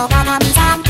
you're gonna be